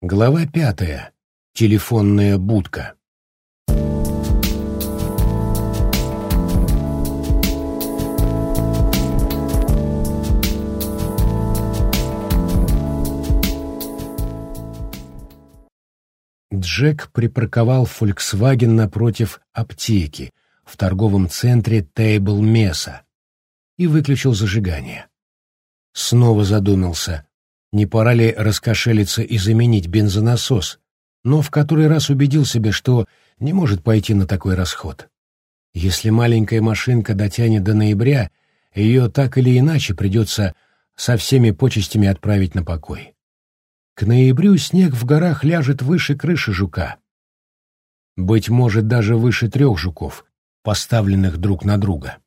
Глава пятая. Телефонная будка. Джек припарковал «Фольксваген» напротив аптеки в торговом центре Тейбл Меса и выключил зажигание. Снова задумался, не пора ли раскошелиться и заменить бензонасос, но в который раз убедил себя, что не может пойти на такой расход. Если маленькая машинка дотянет до ноября, ее так или иначе придется со всеми почестями отправить на покой. К ноябрю снег в горах ляжет выше крыши жука. Быть может, даже выше трех жуков, поставленных друг на друга.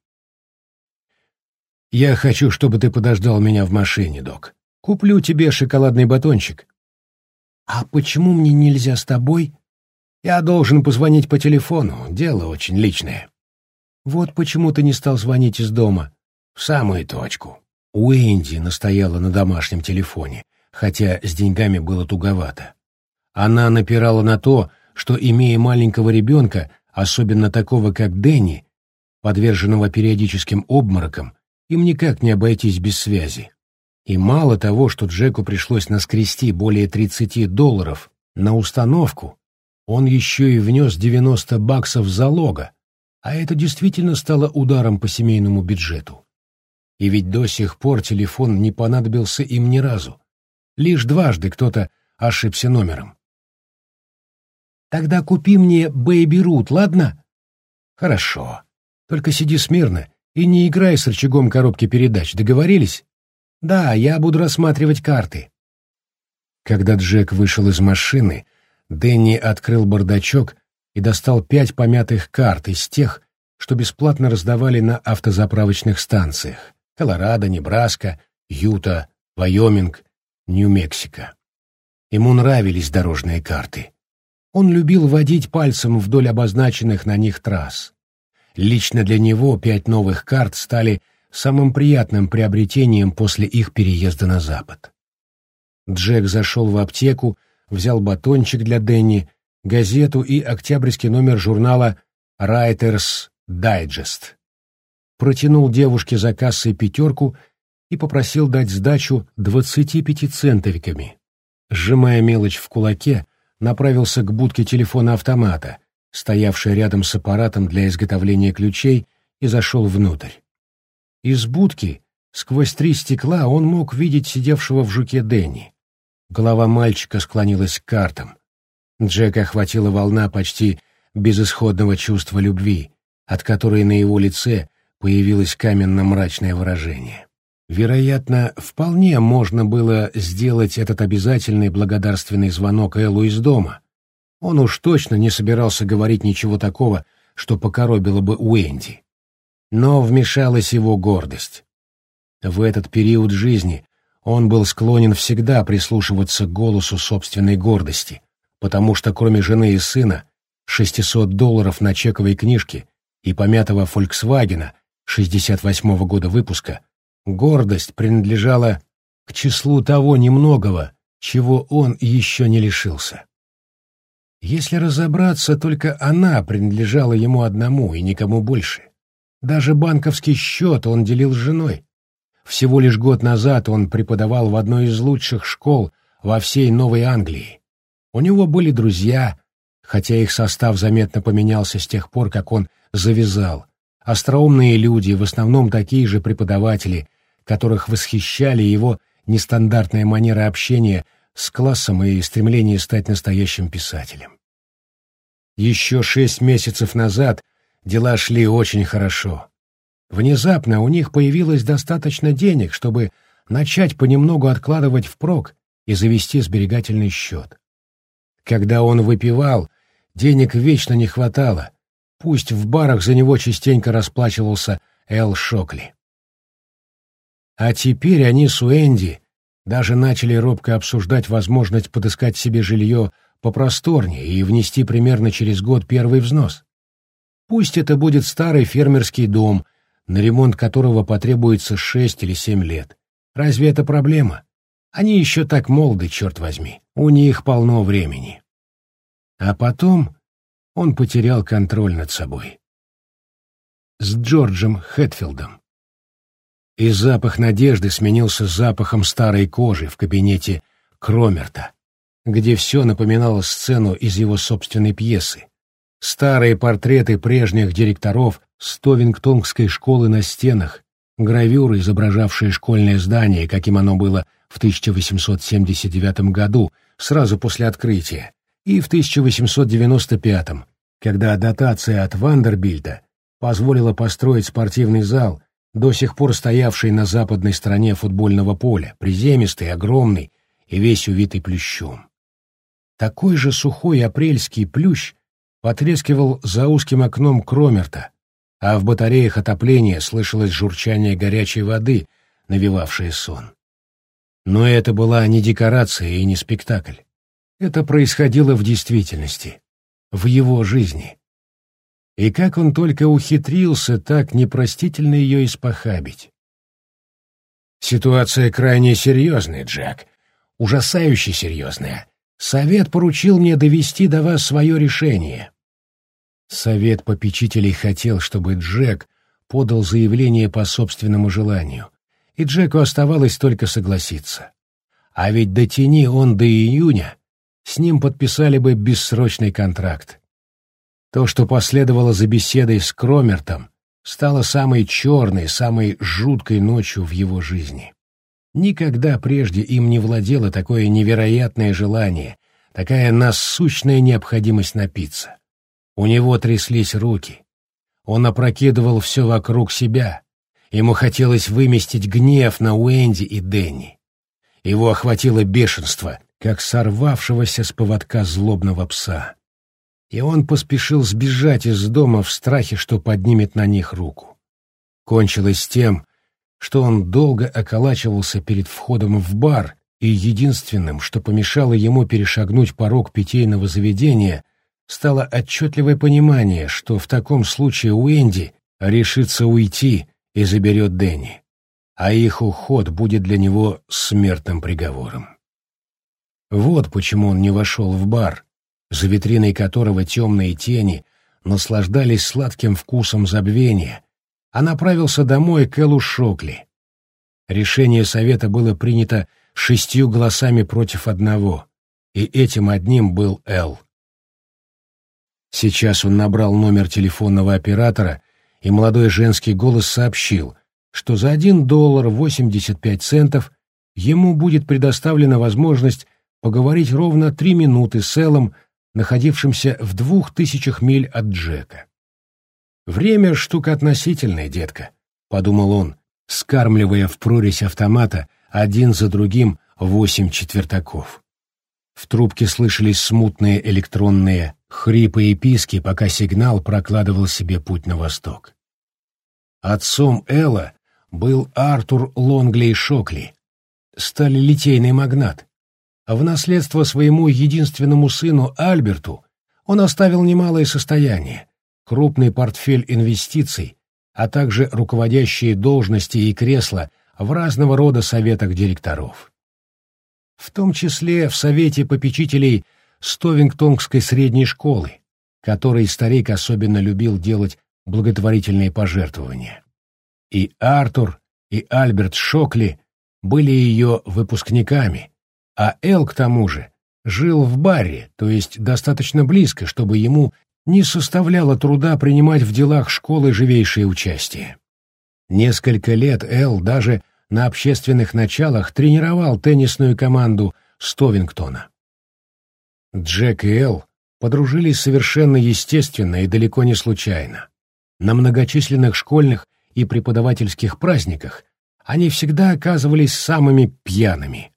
«Я хочу, чтобы ты подождал меня в машине, док», Куплю тебе шоколадный батончик. А почему мне нельзя с тобой? Я должен позвонить по телефону, дело очень личное. Вот почему ты не стал звонить из дома. В самую точку. Уэнди настояла на домашнем телефоне, хотя с деньгами было туговато. Она напирала на то, что, имея маленького ребенка, особенно такого, как Дэнни, подверженного периодическим обморокам, им никак не обойтись без связи. И мало того, что Джеку пришлось наскрести более 30 долларов на установку, он еще и внес 90 баксов залога, а это действительно стало ударом по семейному бюджету. И ведь до сих пор телефон не понадобился им ни разу. Лишь дважды кто-то ошибся номером. «Тогда купи мне Бэйби Рут, ладно?» «Хорошо. Только сиди смирно и не играй с рычагом коробки передач. Договорились?» «Да, я буду рассматривать карты». Когда Джек вышел из машины, Дэнни открыл бардачок и достал пять помятых карт из тех, что бесплатно раздавали на автозаправочных станциях — Колорадо, Небраска, Юта, Вайоминг, Нью-Мексико. Ему нравились дорожные карты. Он любил водить пальцем вдоль обозначенных на них трасс. Лично для него пять новых карт стали самым приятным приобретением после их переезда на запад. Джек зашел в аптеку, взял батончик для Дэнни, газету и октябрьский номер журнала «Writers Digest». Протянул девушке за кассой пятерку и попросил дать сдачу двадцати пяти центовиками. Сжимая мелочь в кулаке, направился к будке телефона-автомата, стоявшей рядом с аппаратом для изготовления ключей, и зашел внутрь. Из будки, сквозь три стекла, он мог видеть сидевшего в жуке Дэнни. Голова мальчика склонилась к картам. Джека охватила волна почти безысходного чувства любви, от которой на его лице появилось каменно-мрачное выражение. Вероятно, вполне можно было сделать этот обязательный благодарственный звонок Эллу из дома. Он уж точно не собирался говорить ничего такого, что покоробило бы Уэнди. Но вмешалась его гордость. В этот период жизни он был склонен всегда прислушиваться к голосу собственной гордости, потому что кроме жены и сына, 600 долларов на чековой книжке и помятого «Фольксвагена» 68-го года выпуска, гордость принадлежала к числу того немногого, чего он еще не лишился. Если разобраться, только она принадлежала ему одному и никому больше. Даже банковский счет он делил с женой. Всего лишь год назад он преподавал в одной из лучших школ во всей Новой Англии. У него были друзья, хотя их состав заметно поменялся с тех пор, как он завязал. Остроумные люди, в основном такие же преподаватели, которых восхищали его нестандартная манера общения с классом и стремление стать настоящим писателем. Еще шесть месяцев назад дела шли очень хорошо. Внезапно у них появилось достаточно денег, чтобы начать понемногу откладывать впрок и завести сберегательный счет. Когда он выпивал, денег вечно не хватало, пусть в барах за него частенько расплачивался Эл Шокли. А теперь они с Уэнди даже начали робко обсуждать возможность подыскать себе жилье попросторнее и внести примерно через год первый взнос. Пусть это будет старый фермерский дом, на ремонт которого потребуется шесть или семь лет. Разве это проблема? Они еще так молоды, черт возьми. У них полно времени. А потом он потерял контроль над собой. С Джорджем Хэтфилдом. И запах надежды сменился запахом старой кожи в кабинете Кромерта, где все напоминало сцену из его собственной пьесы. Старые портреты прежних директоров Стовингтонгской школы на стенах, гравюры, изображавшие школьное здание, каким оно было в 1879 году, сразу после открытия, и в 1895, когда дотация от Вандербильда позволила построить спортивный зал, до сих пор стоявший на западной стороне футбольного поля, приземистый, огромный и весь увитый плющом. Такой же сухой апрельский плющ потрескивал за узким окном Кромерта, а в батареях отопления слышалось журчание горячей воды, навевавшее сон. Но это была не декорация и не спектакль. Это происходило в действительности, в его жизни. И как он только ухитрился так непростительно ее испохабить. Ситуация крайне серьезная, Джек. Ужасающе серьезная. Совет поручил мне довести до вас свое решение. Совет попечителей хотел, чтобы Джек подал заявление по собственному желанию, и Джеку оставалось только согласиться. А ведь дотяни он до июня, с ним подписали бы бессрочный контракт. То, что последовало за беседой с Кромертом, стало самой черной, самой жуткой ночью в его жизни. Никогда прежде им не владело такое невероятное желание, такая насущная необходимость напиться. У него тряслись руки. Он опрокидывал все вокруг себя. Ему хотелось выместить гнев на Уэнди и Дэнни. Его охватило бешенство, как сорвавшегося с поводка злобного пса. И он поспешил сбежать из дома в страхе, что поднимет на них руку. Кончилось тем, что он долго околачивался перед входом в бар, и единственным, что помешало ему перешагнуть порог питейного заведения, стало отчетливое понимание, что в таком случае Уэнди решится уйти и заберет Дэнни, а их уход будет для него смертным приговором. Вот почему он не вошел в бар, за витриной которого темные тени наслаждались сладким вкусом забвения, а направился домой к Эллу Шокли. Решение совета было принято шестью голосами против одного, и этим одним был Эл. Сейчас он набрал номер телефонного оператора, и молодой женский голос сообщил, что за один доллар восемьдесят пять центов ему будет предоставлена возможность поговорить ровно три минуты с Эллом, находившимся в двух тысячах миль от Джека. «Время — штука относительная, детка», — подумал он, скармливая в прорезь автомата один за другим восемь четвертаков. В трубке слышались смутные электронные хрипы и писки, пока сигнал прокладывал себе путь на восток. Отцом Элла был Артур Лонглей Шокли, сталелитейный магнат. В наследство своему единственному сыну Альберту он оставил немалое состояние, крупный портфель инвестиций, а также руководящие должности и кресла в разного рода советах директоров. В том числе в Совете попечителей Стовингтонгской средней школы, которой старик особенно любил делать благотворительные пожертвования. И Артур, и Альберт Шокли были ее выпускниками, а Эл, к тому же, жил в баре, то есть достаточно близко, чтобы ему не составляло труда принимать в делах школы живейшее участие. Несколько лет Эл даже на общественных началах тренировал теннисную команду Стовингтона. Джек и Эл подружились совершенно естественно и далеко не случайно. На многочисленных школьных и преподавательских праздниках они всегда оказывались самыми пьяными.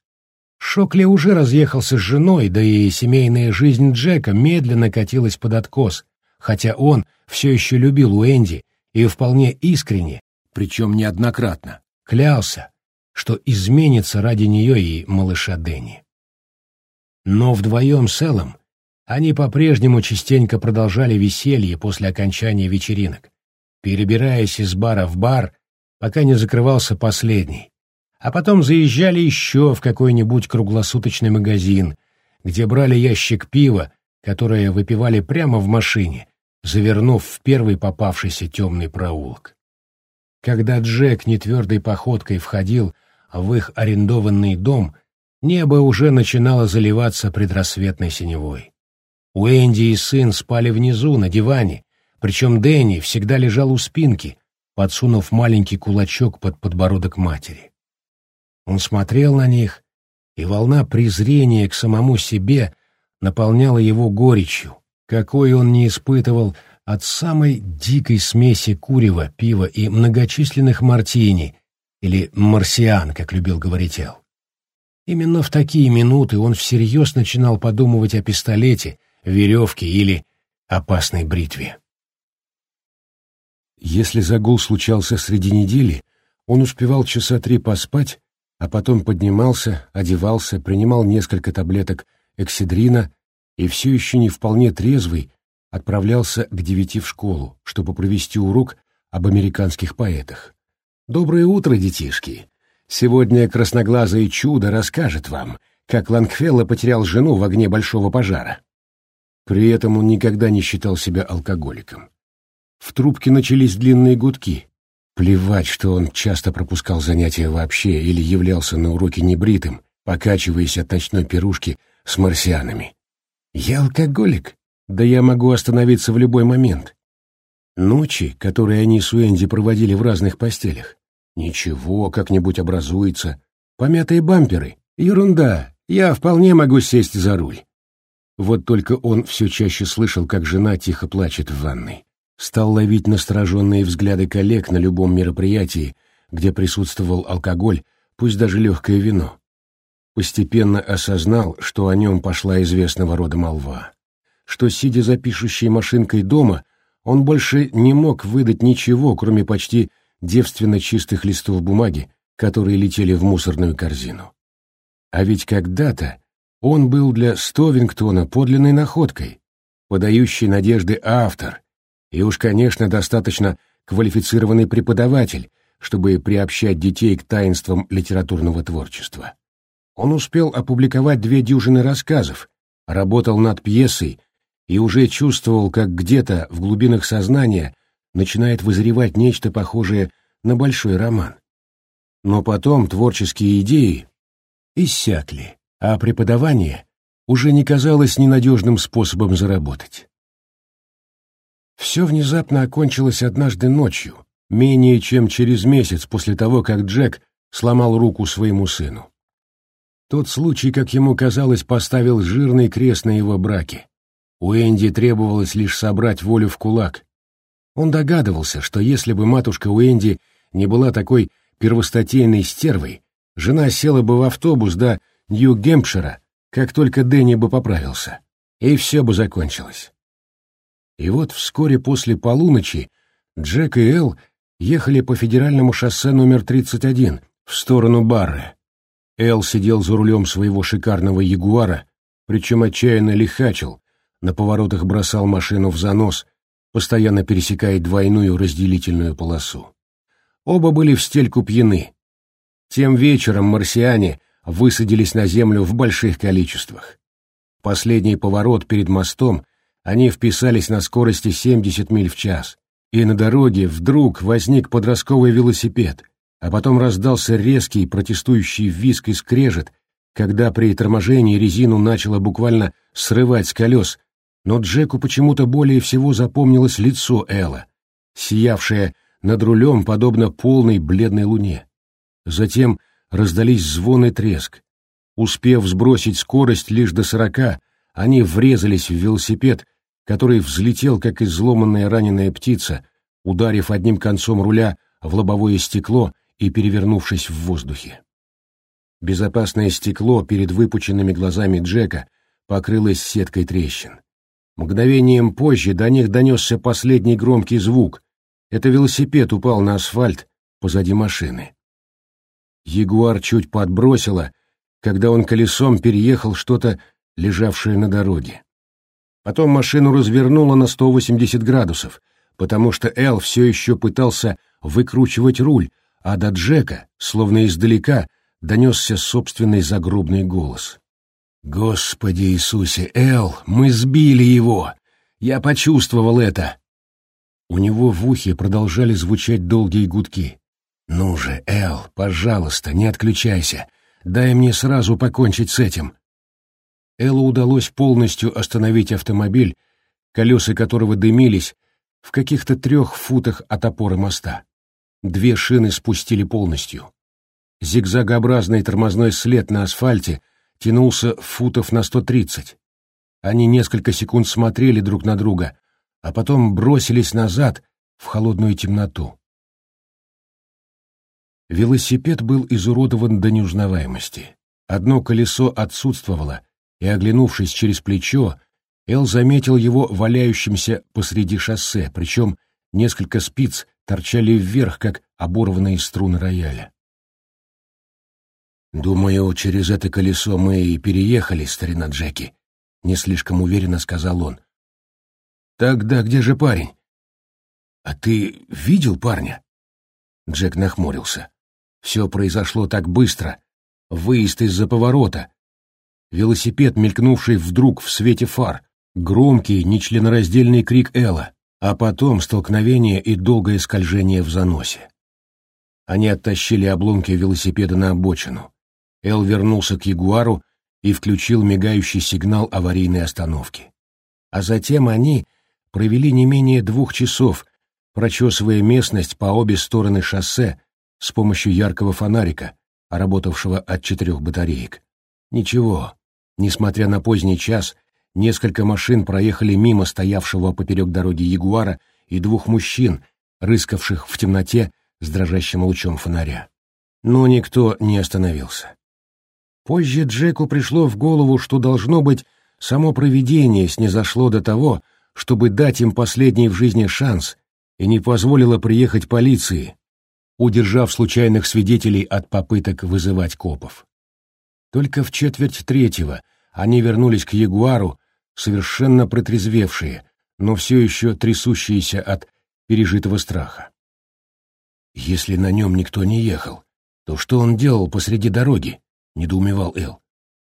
Шокли уже разъехался с женой, да и семейная жизнь Джека медленно катилась под откос, хотя он все еще любил Уэнди и вполне искренне, причем неоднократно, клялся, что изменится ради нее и малыша Дэнни. Но вдвоем с Эллом они по-прежнему частенько продолжали веселье после окончания вечеринок, перебираясь из бара в бар, пока не закрывался последний, а потом заезжали еще в какой-нибудь круглосуточный магазин, где брали ящик пива, которое выпивали прямо в машине, завернув в первый попавшийся темный проулок. Когда Джек нетвердой походкой входил в их арендованный дом, небо уже начинало заливаться предрассветной синевой. Уэнди и сын спали внизу, на диване, причем Дэнни всегда лежал у спинки, подсунув маленький кулачок под подбородок матери. Он смотрел на них, и волна презрения к самому себе наполняла его горечью, какой он не испытывал от самой дикой смеси курева, пива и многочисленных мартини, или марсиан, как любил говорить Эл. Именно в такие минуты он всерьез начинал подумывать о пистолете, веревке или опасной бритве. Если загул случался среди недели, он успевал часа три поспать, а потом поднимался, одевался, принимал несколько таблеток экседрина и все еще не вполне трезвый отправлялся к девяти в школу, чтобы провести урок об американских поэтах. «Доброе утро, детишки! Сегодня красноглазое чудо расскажет вам, как Лангфелло потерял жену в огне большого пожара». При этом он никогда не считал себя алкоголиком. В трубке начались длинные гудки. Плевать, что он часто пропускал занятия вообще или являлся на уроке небритым, покачиваясь от ночной пирушки с марсианами. «Я алкоголик? Да я могу остановиться в любой момент». Ночи, которые они с Уэнди проводили в разных постелях. Ничего, как-нибудь образуется. Помятые бамперы. Ерунда. Я вполне могу сесть за руль. Вот только он все чаще слышал, как жена тихо плачет в ванной стал ловить настороженные взгляды коллег на любом мероприятии, где присутствовал алкоголь, пусть даже легкое вино. Постепенно осознал, что о нем пошла известного рода молва, что, сидя за пишущей машинкой дома, он больше не мог выдать ничего, кроме почти девственно чистых листов бумаги, которые летели в мусорную корзину. А ведь когда-то он был для Стовингтона подлинной находкой, подающий надежды автор, и уж, конечно, достаточно квалифицированный преподаватель, чтобы приобщать детей к таинствам литературного творчества. Он успел опубликовать две дюжины рассказов, работал над пьесой и уже чувствовал, как где-то в глубинах сознания начинает вызревать нечто похожее на большой роман. Но потом творческие идеи иссякли, а преподавание уже не казалось ненадежным способом заработать. Все внезапно окончилось однажды ночью, менее чем через месяц после того, как Джек сломал руку своему сыну. Тот случай, как ему казалось, поставил жирный крест на его браке. У Энди требовалось лишь собрать волю в кулак. Он догадывался, что если бы матушка Уэнди не была такой первостатейной стервой, жена села бы в автобус до Нью-Гемпшира, как только Дэнни бы поправился, и все бы закончилось. И вот вскоре после полуночи Джек и Эл ехали по федеральному шоссе номер 31 в сторону Барре. Эл сидел за рулем своего шикарного Ягуара, причем отчаянно лихачил, на поворотах бросал машину в занос, постоянно пересекая двойную разделительную полосу. Оба были в стельку пьяны. Тем вечером марсиане высадились на землю в больших количествах. Последний поворот перед мостом они вписались на скорости 70 миль в час, и на дороге вдруг возник подростковый велосипед, а потом раздался резкий протестующий визг и скрежет, когда при торможении резину начало буквально срывать с колес, но Джеку почему-то более всего запомнилось лицо Элла, сиявшее над рулем, подобно полной бледной луне. Затем раздались звон и треск. Успев сбросить скорость лишь до сорока, они врезались в велосипед, который взлетел, как изломанная раненая птица, ударив одним концом руля в лобовое стекло и перевернувшись в воздухе. Безопасное стекло перед выпученными глазами Джека покрылось сеткой трещин. Мгновением позже до них донесся последний громкий звук. Это велосипед упал на асфальт позади машины. Ягуар чуть подбросило, когда он колесом переехал что-то, лежавшее на дороге. Потом машину развернуло на 180 градусов, потому что Эл все еще пытался выкручивать руль, а до Джека, словно издалека, донесся собственный загробный голос. «Господи Иисусе, Эл, мы сбили его! Я почувствовал это!» У него в ухе продолжали звучать долгие гудки. «Ну же, Эл, пожалуйста, не отключайся. Дай мне сразу покончить с этим». Эллу удалось полностью остановить автомобиль, колеса которого дымились, в каких-то трех футах от опоры моста. Две шины спустили полностью. Зигзагообразный тормозной след на асфальте тянулся футов на сто тридцать. Они несколько секунд смотрели друг на друга, а потом бросились назад в холодную темноту. Велосипед был изуродован до неузнаваемости. Одно колесо отсутствовало, и, оглянувшись через плечо, Эл заметил его валяющимся посреди шоссе, причем несколько спиц торчали вверх, как оборванные струны рояля. «Думаю, через это колесо мы и переехали, старина Джеки», — не слишком уверенно сказал он. «Тогда где же парень?» «А ты видел парня?» Джек нахмурился. Все произошло так быстро. Выезд из-за поворота. Велосипед, мелькнувший вдруг в свете фар. Громкий, нечленораздельный крик Элла, а потом столкновение и долгое скольжение в заносе. Они оттащили обломки велосипеда на обочину. Эл вернулся к Ягуару и включил мигающий сигнал аварийной остановки. А затем они провели не менее двух часов, прочесывая местность по обе стороны шоссе, с помощью яркого фонарика, работавшего от четырех батареек. Ничего, несмотря на поздний час, несколько машин проехали мимо стоявшего поперек дороги Ягуара и двух мужчин, рыскавших в темноте с дрожащим лучом фонаря. Но никто не остановился. Позже Джеку пришло в голову, что, должно быть, само провидение снизошло до того, чтобы дать им последний в жизни шанс, и не позволило приехать полиции, удержав случайных свидетелей от попыток вызывать копов. Только в четверть третьего они вернулись к Ягуару, совершенно протрезвевшие, но все еще трясущиеся от пережитого страха. «Если на нем никто не ехал, то что он делал посреди дороги?» — недоумевал Эл.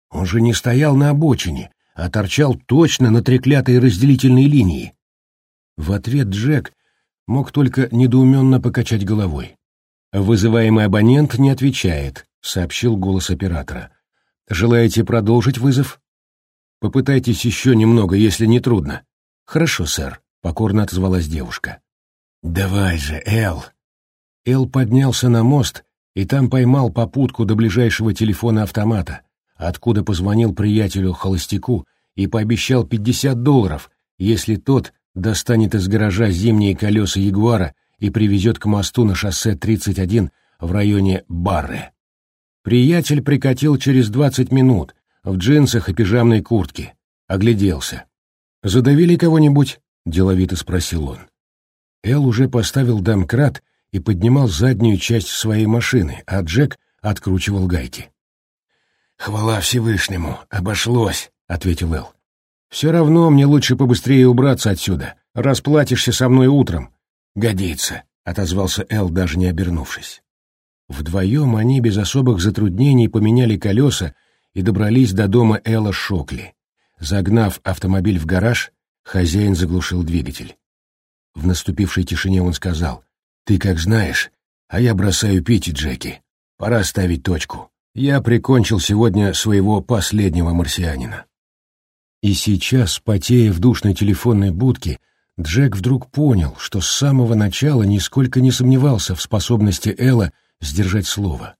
«Он же не стоял на обочине, а торчал точно на треклятой разделительной линии». В ответ Джек мог только недоуменно покачать головой. «Вызываемый абонент не отвечает», — сообщил голос оператора. «Желаете продолжить вызов?» «Попытайтесь еще немного, если не трудно». «Хорошо, сэр», — покорно отозвалась девушка. «Давай же, Эл!» Эл поднялся на мост и там поймал попутку до ближайшего телефона-автомата, откуда позвонил приятелю-холостяку и пообещал пятьдесят долларов, если тот достанет из гаража зимние колеса Ягуара и привезет к мосту на шоссе 31 в районе Барре. Приятель прикатил через 20 минут в джинсах и пижамной куртке. Огляделся. «Задавили кого-нибудь?» — деловито спросил он. Эл уже поставил домкрат и поднимал заднюю часть своей машины, а Джек откручивал гайки. «Хвала Всевышнему, обошлось», — ответил Эл. «Все равно мне лучше побыстрее убраться отсюда. Расплатишься со мной утром. «Годится», — отозвался Эл, даже не обернувшись. Вдвоем они без особых затруднений поменяли колеса и добрались до дома Элла Шокли. Загнав автомобиль в гараж, хозяин заглушил двигатель. В наступившей тишине он сказал, «Ты как знаешь, а я бросаю пить, Джеки. Пора ставить точку. Я прикончил сегодня своего последнего марсианина». И сейчас, потея в душной телефонной будке, Джек вдруг понял, что с самого начала нисколько не сомневался в способности Элла сдержать слово.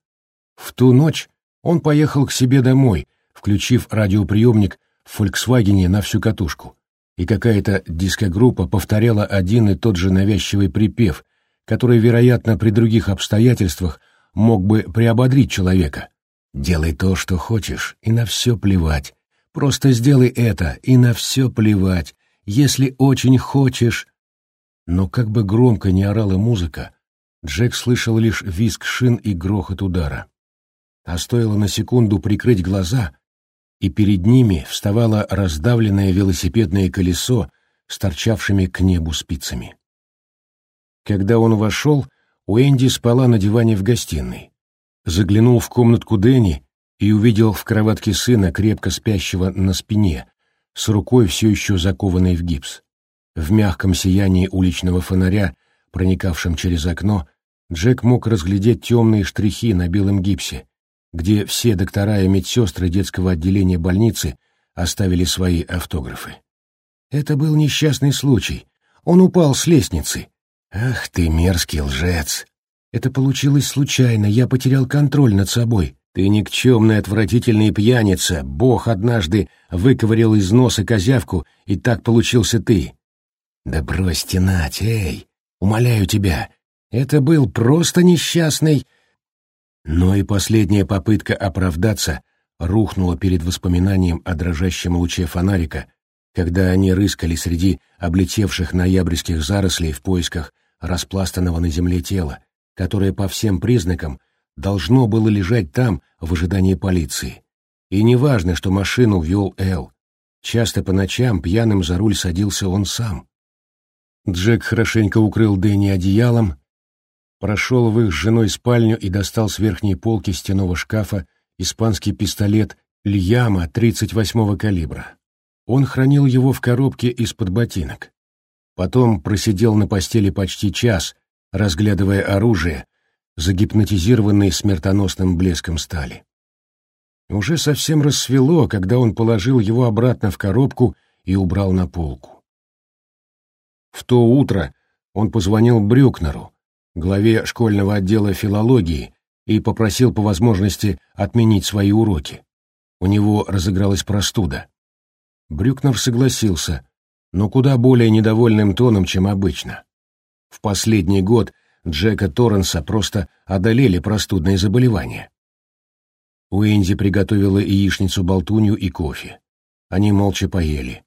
В ту ночь он поехал к себе домой, включив радиоприемник в «Фольксвагене» на всю катушку, и какая-то дискогруппа повторяла один и тот же навязчивый припев, который, вероятно, при других обстоятельствах мог бы приободрить человека. «Делай то, что хочешь, и на все плевать. Просто сделай это, и на все плевать если очень хочешь...» Но как бы громко ни орала музыка, Джек слышал лишь визг шин и грохот удара. А стоило на секунду прикрыть глаза, и перед ними вставало раздавленное велосипедное колесо с торчавшими к небу спицами. Когда он вошел, Уэнди спала на диване в гостиной. Заглянул в комнатку Дэнни и увидел в кроватке сына, крепко спящего на спине, с рукой все еще закованной в гипс. В мягком сиянии уличного фонаря, проникавшем через окно, Джек мог разглядеть темные штрихи на белом гипсе, где все доктора и медсестры детского отделения больницы оставили свои автографы. Это был несчастный случай. Он упал с лестницы. Ах ты, мерзкий лжец! Это получилось случайно, я потерял контроль над собой. Ты никчемная, отвратительная пьяница. Бог однажды выковырял из носа козявку, и так получился ты. Да брось тянать, эй! Умоляю тебя, это был просто несчастный... Но и последняя попытка оправдаться рухнула перед воспоминанием о дрожащем луче фонарика, когда они рыскали среди облетевших ноябрьских зарослей в поисках распластанного на земле тела, которое по всем признакам должно было лежать там в ожидании полиции. И неважно, что машину вел Эл. Часто по ночам пьяным за руль садился он сам. Джек хорошенько укрыл Дэнни одеялом, прошел в их с женой спальню и достал с верхней полки стеного шкафа испанский пистолет Льяма 38-го калибра. Он хранил его в коробке из-под ботинок. Потом просидел на постели почти час, разглядывая оружие, загипнотизированный смертоносным блеском стали. Уже совсем рассвело, когда он положил его обратно в коробку и убрал на полку. В то утро он позвонил Брюкнеру, главе школьного отдела филологии, и попросил по возможности отменить свои уроки. У него разыгралась простуда. Брюкнер согласился, но куда более недовольным тоном, чем обычно. В последний год Джека Торренса просто одолели простудные заболевания. Уэнди приготовила яичницу-болтунью и кофе. Они молча поели.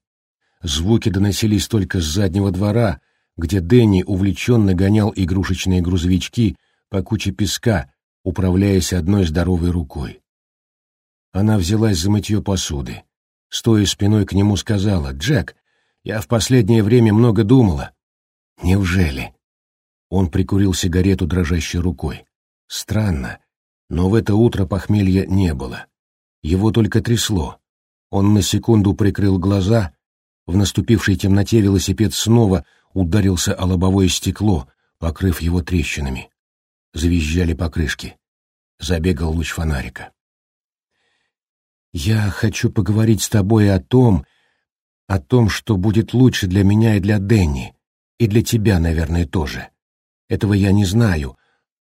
Звуки доносились только с заднего двора, где Дэнни увлеченно гонял игрушечные грузовички по куче песка, управляясь одной здоровой рукой. Она взялась за мытье посуды. Стоя спиной к нему, сказала, «Джек, я в последнее время много думала». «Неужели?» Он прикурил сигарету дрожащей рукой. Странно, но в это утро похмелья не было. Его только трясло. Он на секунду прикрыл глаза. В наступившей темноте велосипед снова ударился о лобовое стекло, покрыв его трещинами. Завизжали покрышки. Забегал луч фонарика. «Я хочу поговорить с тобой о том, о том, что будет лучше для меня и для Дэнни, и для тебя, наверное, тоже. Этого я не знаю,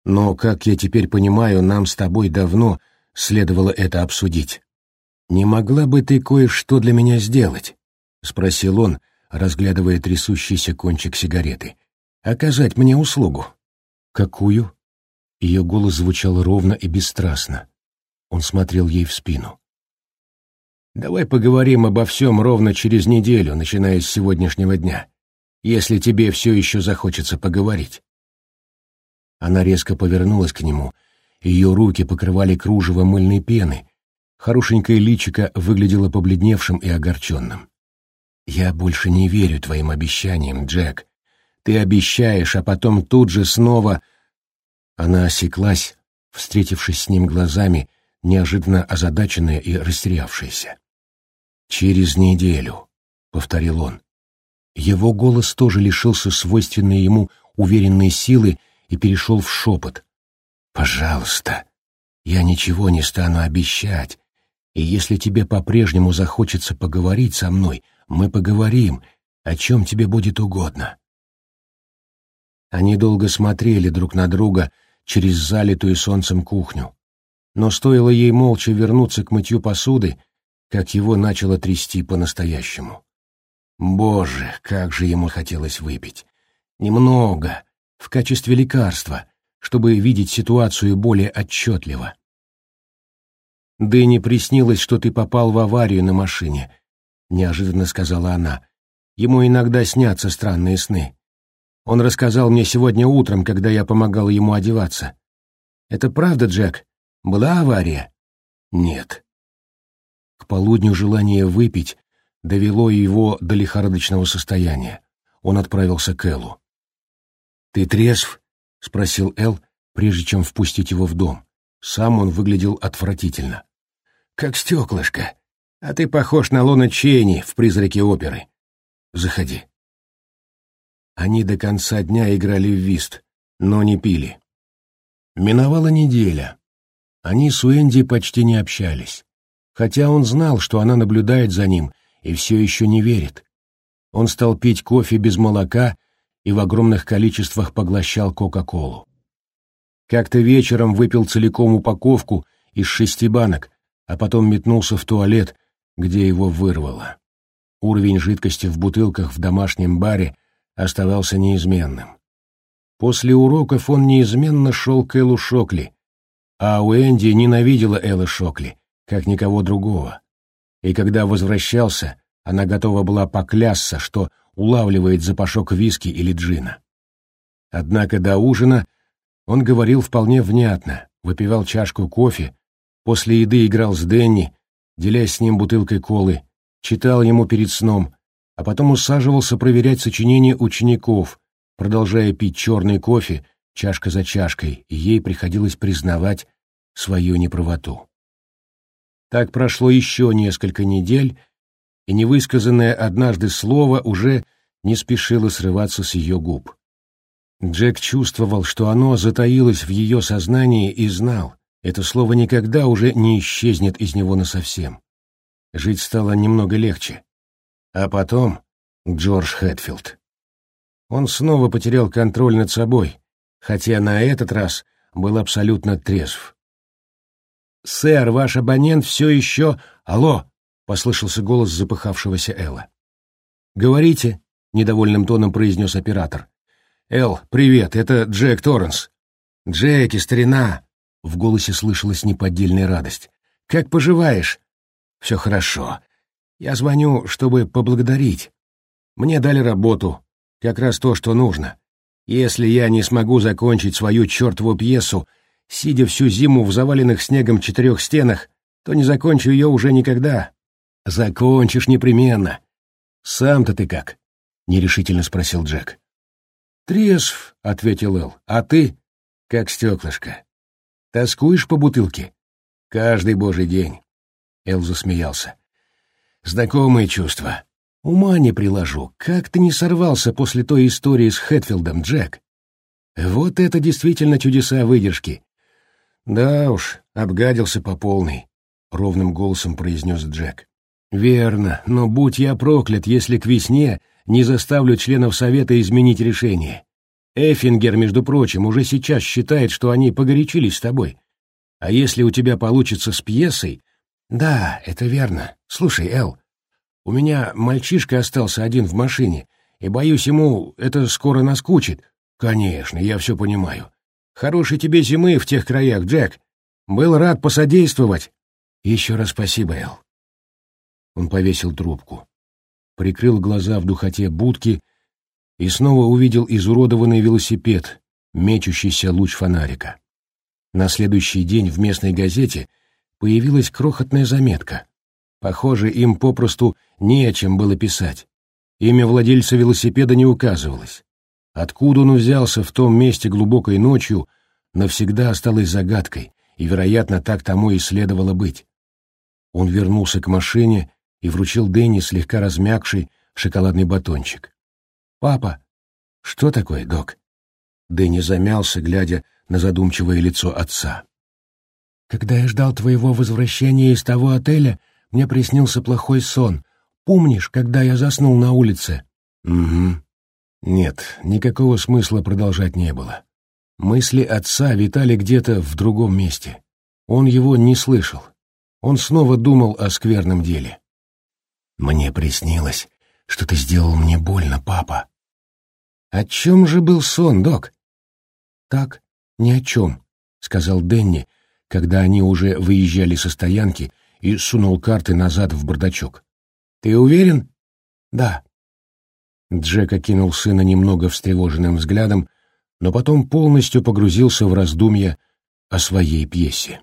но, как я теперь понимаю, нам с тобой давно следовало это обсудить. Не могла бы ты кое-что для меня сделать? — спросил он, разглядывая трясущийся кончик сигареты. «Оказать мне услугу». «Какую?» Ее голос звучал ровно и бесстрастно. Он смотрел ей в спину. «Давай поговорим обо всем ровно через неделю, начиная с сегодняшнего дня, если тебе все еще захочется поговорить». Она резко повернулась к нему, ее руки покрывали кружево мыльной пены, хорошенькое личико выглядело побледневшим и огорченным. «Я больше не верю твоим обещаниям, Джек. Ты обещаешь, а потом тут же снова...» Она осеклась, встретившись с ним глазами, неожиданно озадаченная и растерявшаяся. «Через неделю», — повторил он. Его голос тоже лишился свойственной ему уверенной силы и перешел в шепот. «Пожалуйста, я ничего не стану обещать, и если тебе по-прежнему захочется поговорить со мной, мы поговорим, о чем тебе будет угодно». Они долго смотрели друг на друга через залитую солнцем кухню, но стоило ей молча вернуться к мытью посуды, как его начало трясти по-настоящему. Боже, как же ему хотелось выпить! Немного, в качестве лекарства, чтобы видеть ситуацию более отчетливо. «Дэнни приснилось, что ты попал в аварию на машине», — неожиданно сказала она. «Ему иногда снятся странные сны. Он рассказал мне сегодня утром, когда я помогал ему одеваться. Это правда, Джек? Была авария?» «Нет». К полудню желание выпить довело его до лихорадочного состояния. Он отправился к Эллу. «Ты трезв?» спросил Эл, прежде чем впустить его в дом. Сам он выглядел отвратительно. «Как стеклышко. А ты похож на Лона Чейни в «Призраке оперы». Заходи». Они до конца дня играли в вист, но не пили. Миновала неделя. Они с Уэнди почти не общались, хотя он знал, что она наблюдает за ним и все еще не верит. Он стал пить кофе без молока и в огромных количествах поглощал Кока-Колу. Как-то вечером выпил целиком упаковку из шести банок, а потом метнулся в туалет, где его вырвало. Уровень жидкости в бутылках в домашнем баре оставался неизменным. После уроков он неизменно шел к Эллу Шокли, а Уэнди ненавидела Элла Шокли, как никого другого. И когда возвращался, она готова была поклясться, что улавливает запашок виски или джина. Однако до ужина он говорил вполне внятно, выпивал чашку кофе, после еды играл с Дэнни, делясь с ним бутылкой колы, читал ему перед сном, а потом усаживался проверять сочинения учеников, продолжая пить черный кофе чашка за чашкой, и ей приходилось признавать свою неправоту. Так прошло еще несколько недель, и невысказанное однажды слово уже не спешило срываться с ее губ. Джек чувствовал, что оно затаилось в ее сознании и знал, это слово никогда уже не исчезнет из него насовсем. Жить стало немного легче. А потом Джордж Хэтфилд. Он снова потерял контроль над собой, хотя на этот раз был абсолютно трезв. «Сэр, ваш абонент все еще... Алло!» — послышался голос запыхавшегося Элла. «Говорите», — недовольным тоном произнес оператор. «Эл, привет, это Джек Торренс». «Джеки, старина!» — в голосе слышалась неподдельная радость. «Как поживаешь?» «Все хорошо. Я звоню, чтобы поблагодарить. Мне дали работу, как раз то, что нужно. Если я не смогу закончить свою чертову пьесу, сидя всю зиму в заваленных снегом четырех стенах, то не закончу ее уже никогда. Закончишь непременно. Сам-то ты как? Нерешительно спросил Джек. Трезв, ответил Эл. А ты? Как стеклышко. Тоскуешь по бутылке? Каждый божий день. Эл засмеялся. Знакомые чувства. Ума не приложу. Как ты не сорвался после той истории с Хэтфилдом, Джек? Вот это действительно чудеса выдержки. Да уж, обгадился по полной, — ровным голосом произнес Джек. Верно, но будь я проклят, если к весне не заставлю членов Совета изменить решение. Эффингер, между прочим, уже сейчас считает, что они погорячились с тобой. А если у тебя получится с пьесой... Да, это верно. Слушай, Эл, у меня мальчишка остался один в машине, и, боюсь, ему это скоро наскучит. Конечно, я все понимаю. Хорошей тебе зимы в тех краях, Джек. Был рад посодействовать. Еще раз спасибо, Эл. Он повесил трубку, прикрыл глаза в духоте будки и снова увидел изуродованный велосипед, мечущийся луч фонарика. На следующий день в местной газете появилась крохотная заметка. Похоже, им попросту не о чем было писать. Имя владельца велосипеда не указывалось. Откуда он взялся в том месте глубокой ночью, навсегда осталось загадкой, и, вероятно, так тому и следовало быть. Он вернулся к машине и вручил Дэнни слегка размягший шоколадный батончик. «Папа!» «Что такое, док?» Дэнни замялся, глядя на задумчивое лицо отца. «Когда я ждал твоего возвращения из того отеля, мне приснился плохой сон. Помнишь, когда я заснул на улице?» «Угу». Нет, никакого смысла продолжать не было. Мысли отца витали где-то в другом месте. Он его не слышал. Он снова думал о скверном деле. Мне приснилось, что ты сделал мне больно, папа. О чем же был сон, док? Так, ни о чем, сказал Денни, когда они уже выезжали со стоянки и сунул карты назад в бардачок. Ты уверен? Да. Джек окинул сына немного встревоженным взглядом, но потом полностью погрузился в раздумья о своей пьесе.